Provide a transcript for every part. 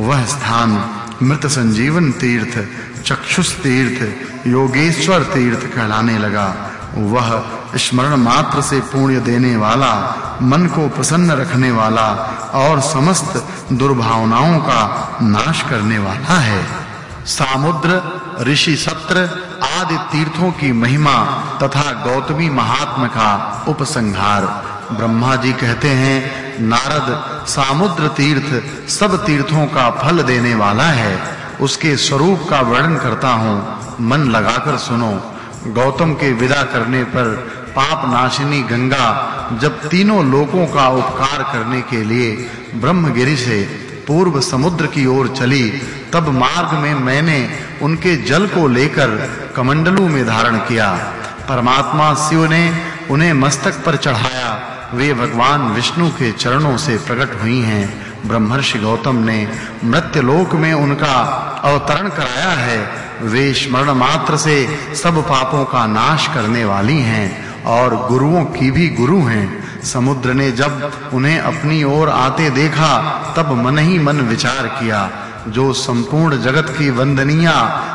वह स्थान मृत संजीवन तीर्थ, चक्षुष तीर्थ, योगेश्वर तीर्थ कहलाने लगा। वह स्मरण मात्र से पुण्य देने वाला, मन को प्रसन्न रखने वाला और समस्त दुर्भावनाओं का नाश करने वाला है। सामुद्र, ऋषि सत्र आदि तीर्थों की महिमा तथा गौतमी महात्मा का उपसंहार। ब्रह्मा जी कहते हैं नारद सामुद्र तीर्थ सब तीर्थों का फल देने वाला है। उसके स्वरूप का वर्णन करता हूँ। मन लगाकर सुनो। गौतम के विदा करने पर पाप नाशिनी गंगा जब तीनों लोकों का उपकार करने के लिए ब्रह्मगिरि से पूर्व समुद्र की ओर चली, तब मार्ग में मैंने उनके जल को लेकर कमंडलू में धारण किया। परमात्मा शिव ने उन्हें मस्तक पर चढ़ाया। वे भगवान विष्णु के चरणों से प्रकट हुई हैं। ब्रह्मर्षि गौतम ने मृत्युलोक में उनका अवतरण कराया है। वे स्मरण मात्र से सब पापों का नाश करने वाली हैं और गुरुओं की भी गुरु हैं। समुद्र ने जब उन्हें अपनी ओर आते देखा, तब मन ही मन विचार किया, जो संपूर्ण जगत की वंदनीया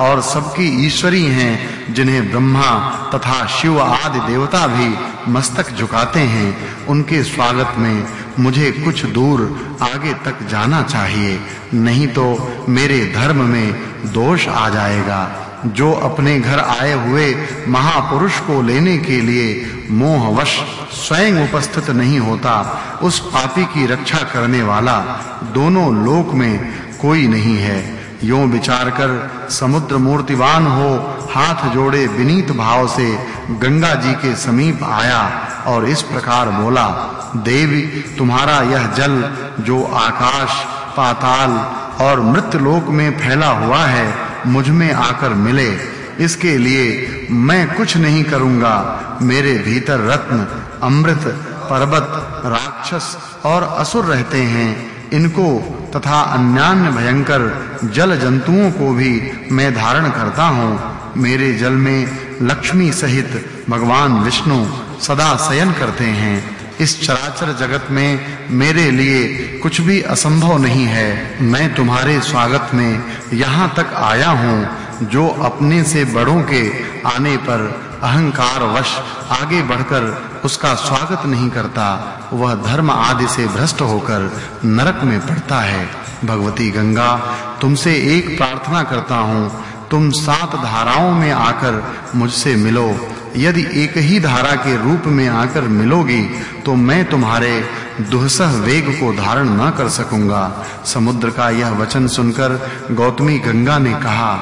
और सबकी ईश्वरी हैं जिन्हें ब्रह्मा तथा शिव आदि देवता भी मस्तक झुकाते हैं, उनके स्वागत में मुझे कुछ दूर आगे तक जाना चाहिए, नहीं तो मेरे धर्म में दोष आ जाएगा। जो अपने घर आए हुए महापुरुष को लेने के लिए मोहवश स्वयं उपस्थित नहीं होता, उस पापी की रक्षा करने वाला दोनों लोक में कोई नहीं है। यूँ विचार कर समुद्र मूर्तिवान हो, हाथ जोड़े विनीत भाव से गंगा जी के समीप आया और इस प्रकार बोला, देवी, तुम्हारा यह जल जो आकाश, पाताल और मृत लोक में फैला हुआ है, मुझमें आकर मिले। इसके लिए मैं कुछ नहीं करूँगा। मेरे भीतर रत्न, अमृत, पर्वत, राक्षस और असुर रहते हैं। इनको तथा अन्यान्य भयंकर जल जंतुओं को भी मैं धारण करता हूँ। मेरे जल में लक्ष्मी सहित भगवान विष्णु सदा शयन करते हैं। इस चराचर जगत में मेरे लिए कुछ भी असंभव नहीं है। मैं तुम्हारे स्वागत में यहाँ तक आया हूँ, जो अपने से बड़ों के आने पर अहंकार वश आगे बढ़कर उसका स्वागत नहीं करता, वह धर्म आदि से भ्रष्ट होकर नरक में पड़ता है। भगवती गंगा, तुमसे एक प्रार्थना करता हूँ, तुम सात धाराओं में आकर मुझसे मिलो। यदि एक ही धारा के रूप में आकर मिलोगी तो मैं तुम्हारे दुहसह वेग को धारण न कर सकूँगा। समुद्र का यह वचन सुनकर गौतमी गंगा ने कहा,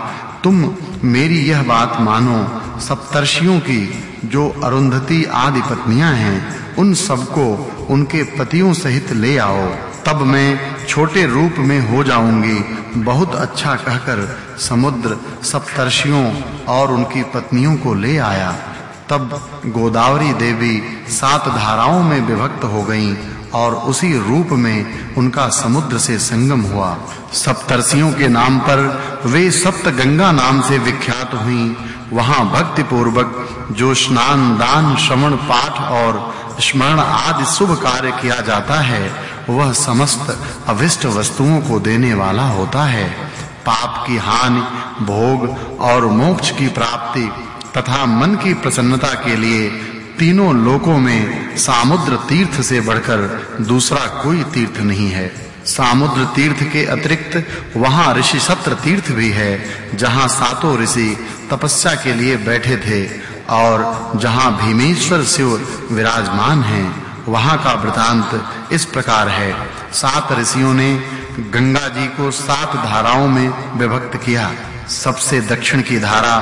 तुम मेरी यह बात मानो, सप्तर्षियों की जो अरुंधति आदि पत्नियाँ हैं, उन सबको उनके पतियों सहित ले आओ। तब मैं छोटे रूप में हो जाऊँगी। बहुत अच्छा कहकर समुद्र सप्तर्षियों और उनकी पत्नियों को ले आया। तब गोदावरी देवी सात धाराओं में विभक्त हो गईं। और उसी रूप में उनका समुद्र से संगम हुआ। सप्तर्षियों के नाम पर वे सप्त गंगा नाम से विख्यात हुईं। वहाँ भक्ति पूर्वक जो स्नान, दान, श्रवण, पाठ और स्मरण आदि शुभ कार्य किया जाता है, वह समस्त अविष्ट वस्तुओं को देने वाला होता है। पाप की हानि, भोग और मोक्ष की प्राप्ति तथा मन की प्रसन्नता के लिए तीनों लोकों में सामुद्र तीर्थ से बढ़कर दूसरा कोई तीर्थ नहीं है। सामुद्र तीर्थ के अतिरिक्त वहाँ ऋषि सत्र तीर्थ भी है, जहाँ सातों ऋषि तपस्या के लिए बैठे थे और जहाँ भीमेश्वर शिव विराजमान हैं, वहाँ का वृतांत इस प्रकार है। सात ऋषियों ने गंगा जी को सात धाराओं में विभक्त किया। सबसे दक्षिण की धारा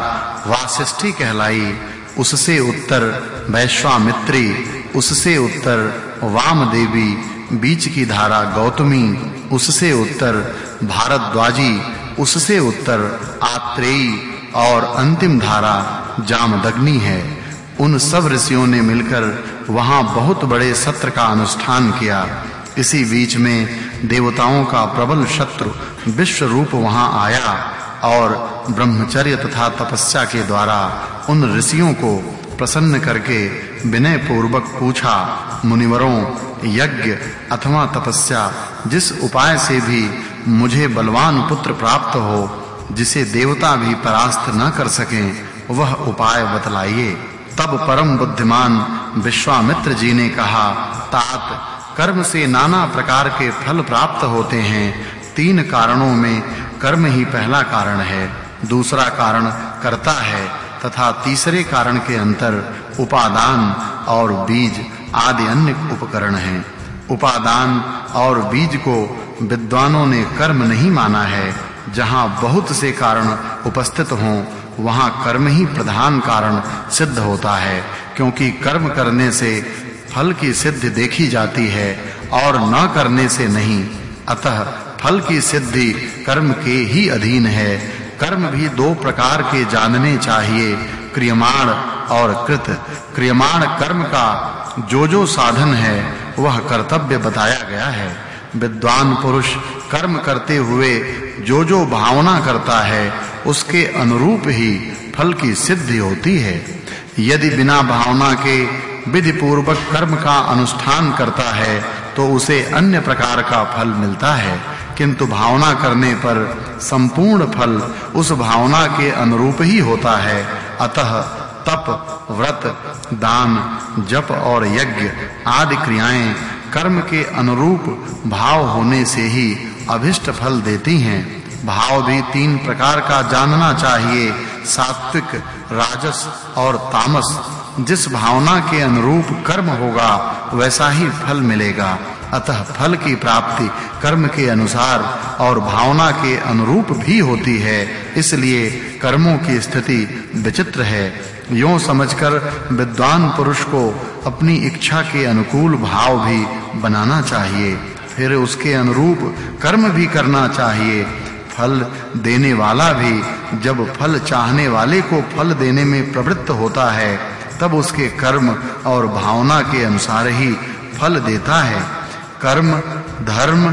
वासिष्ठी कहलाई, उससे उत्तर वैश्वामित्री उससे उत्तर वामदेवी, बीच की धारा गौतमी, उससे उत्तर भारद्वाजी, उससे उत्तर आत्रेयी और अंतिम धारा जामदग्नि है। उन सब ऋषियों ने मिलकर वहाँ बहुत बड़े सत्र का अनुष्ठान किया। इसी बीच में देवताओं का प्रबल शत्रु विश्व रूप वहाँ आया और ब्रह्मचर्य तथा तपस्या के द्वारा उन ऋषियों को प्रसन्न करके विनय पूर्वक पूछा, मुनिवरों, यज्ञ अथवा तपस्या, जिस उपाय से भी मुझे बलवान पुत्र प्राप्त हो, जिसे देवता भी परास्त न कर सकें, वह उपाय बतलाइए। तब परम बुद्धिमान विश्वामित्र जी ने कहा, तात, कर्म से नाना प्रकार के फल प्राप्त होते हैं। तीन कारणों में कर्म ही पहला कारण है। दूसरा कारण कर्ता है तथा तीसरे कारण के अंतर उपादान और बीज आदि अन्य उपकरण हैं। उपादान और बीज को विद्वानों ने कर्म नहीं माना है। जहाँ बहुत से कारण उपस्थित हों, वहाँ कर्म ही प्रधान कारण सिद्ध होता है, क्योंकि कर्म करने से फल की सिद्धि देखी जाती है और न करने से नहीं। अतः फल की सिद्धि कर्म के ही अधीन है। कर्म भी दो प्रकार के जानने चाहिए, क्रियमाण और कृत क्रियमाण कर्म का जो जो साधन है, वह कर्तव्य बताया गया है। विद्वान पुरुष कर्म करते हुए जो जो भावना करता है, उसके अनुरूप ही फल की सिद्धि होती है। यदि बिना भावना के विधि पूर्वक कर्म का अनुष्ठान करता है तो उसे अन्य प्रकार का फल मिलता है। किंतु भावना करने पर संपूर्ण फल उस भावना के अनुरूप ही होता है। अतः तप, व्रत, दान, जप और यज्ञ आदि क्रियाएँ कर्म के अनुरूप भाव होने से ही अभिष्ट फल देती हैं। भाव भी तीन प्रकार का जानना चाहिए, सात्विक, राजस और तामस। जिस भावना के अनुरूप कर्म होगा, वैसा ही फल मिलेगा। अतः फल की प्राप्ति कर्म के अनुसार और भावना के अनुरूप भी होती है, इसलिए कर्मों की स्थिति विचित्र है। यूँ समझकर विद्वान पुरुष को अपनी इच्छा के अनुकूल भाव भी बनाना चाहिए, फिर उसके अनुरूप कर्म भी करना चाहिए। फल देने वाला भी, जब फल चाहने वाले को फल देने में प्रवृत्त होता है, तब उसके कर्म और भावना के अनुसार ही फल देता है। कर्म, धर्म,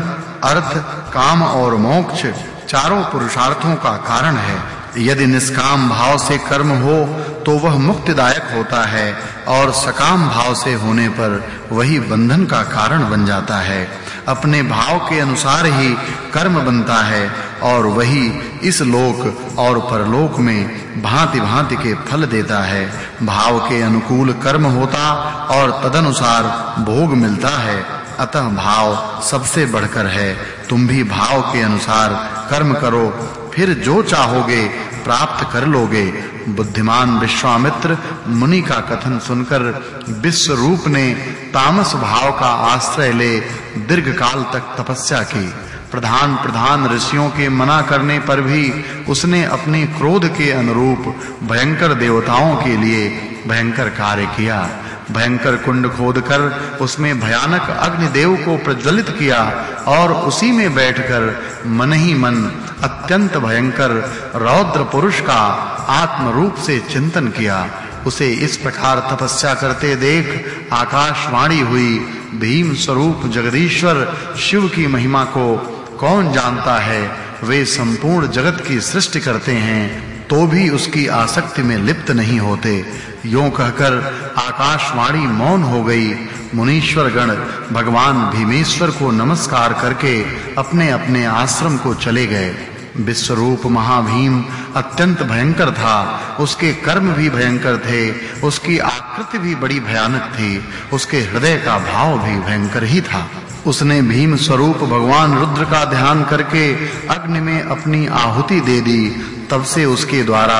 अर्थ, काम और मोक्ष चारों पुरुषार्थों का कारण है। यदि निष्काम भाव से कर्म हो तो वह मुक्तिदायक होता है और सकाम भाव से होने पर वही बंधन का कारण बन जाता है। अपने भाव के अनुसार ही कर्म बनता है और वही इस लोक और परलोक में भांति-भांति के फल देता है। भाव के अनुकूल कर्म होता और तदनुसार भोग मिलता है। अतः भाव सबसे बढ़कर है। तुम भी भाव के अनुसार कर्म करो फिर जो चाहोगे, प्राप्त कर लोगे। बुद्धिमान विश्वामित्र, मुनि का कथन सुनकर विश्व रूप ने तामस भाव का आश्रय ले दीर्घ काल तक तपस्या की। प्रधान प्रधान ऋषियों के मना करने पर भी उसने अपने क्रोध के अनुरूप भयंकर देवताओं के लिए भयंकर कार्य किया। भयंकर कुंड खोदकर उसमें भयानक अग्निदेव को प्रज्वलित किया और उसी में बैठकर मन ही मन अत्यंत भयंकर रौद्र पुरुष का आत्म रूप से चिंतन किया। उसे इस प्रकार तपस्या करते देख आकाशवाणी हुई भीम स्वरूप जगदीश्वर शिव की महिमा को कौन जानता है? वे संपूर्ण जगत की सृष्टि करते हैं तो भी उसकी आसक्ति में लिप्त नहीं होते। यूँ कहकर आकाशवाणी मौन हो गई। मुनीश्वर गण भगवान भीमेश्वर को नमस्कार करके अपने-अपने आश्रम को चले गए। विश्वरूप महाभीम अत्यंत भयंकर था। उसके कर्म भी भयंकर थे, उसकी आकृति भी बड़ी भयानक थी, उसके हृदय का भाव भी भयंकर ही था। उसने भीम स्वरूप भगवान रुद्र का ध्यान करके अग्नि में अपनी आहुति दे दी। तब से उसके द्वारा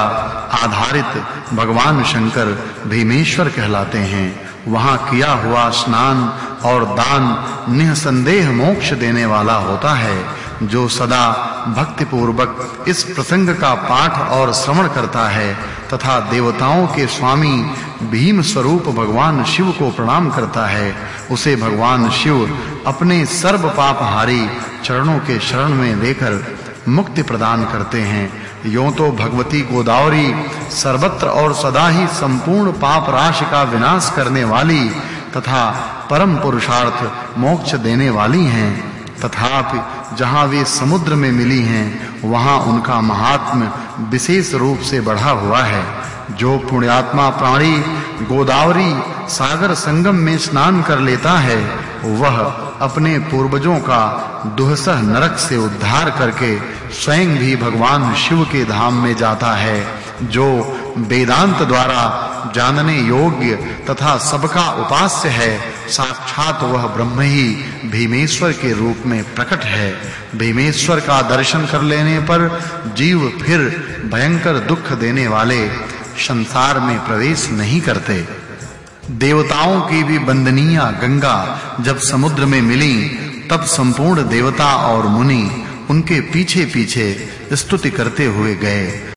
आधारित भगवान शंकर भीमेश्वर कहलाते हैं। वहाँ किया हुआ स्नान और दान निसंदेह मोक्ष देने वाला होता है। जो सदा भक्ति पूर्वक इस प्रसंग का पाठ और श्रवण करता है तथा देवताओं के स्वामी भीम स्वरूप भगवान शिव को प्रणाम करता है, उसे भगवान शिव अपने सर्व पापहारी चरणों के शरण में लेकर मुक्ति प्रदान करते हैं। यों तो भगवती गोदावरी सर्वत्र और सदा ही संपूर्ण पाप राशि का विनाश करने वाली तथा परम पुरुषार्थ मोक्ष देने वाली हैं। तथापि जहाँ वे समुद्र में मिली हैं, वहाँ उनका महात्म्य विशेष रूप से बढ़ा हुआ है। जो पुण्यात्मा प्राणी गोदावरी सागर संगम में स्नान कर लेता है, वह अपने पूर्वजों का दुहसह नरक से उद्धार करके स्वयं भी भगवान शिव के धाम में जाता है, जो वेदांत द्वारा जानने योग्य तथा सबका उपास्य है साक्षात वह ब्रह्म ही भीमेश्वर के रूप में प्रकट है। भीमेश्वर का दर्शन कर लेने पर जीव फिर भयंकर दुख देने वाले संसार में प्रवेश नहीं करते। देवताओं की भी बंदनिया गंगा जब समुद्र में मिली, तब संपूर्ण देवता और मुनि उनके पीछे-पीछे स्तुति करते हुए गए।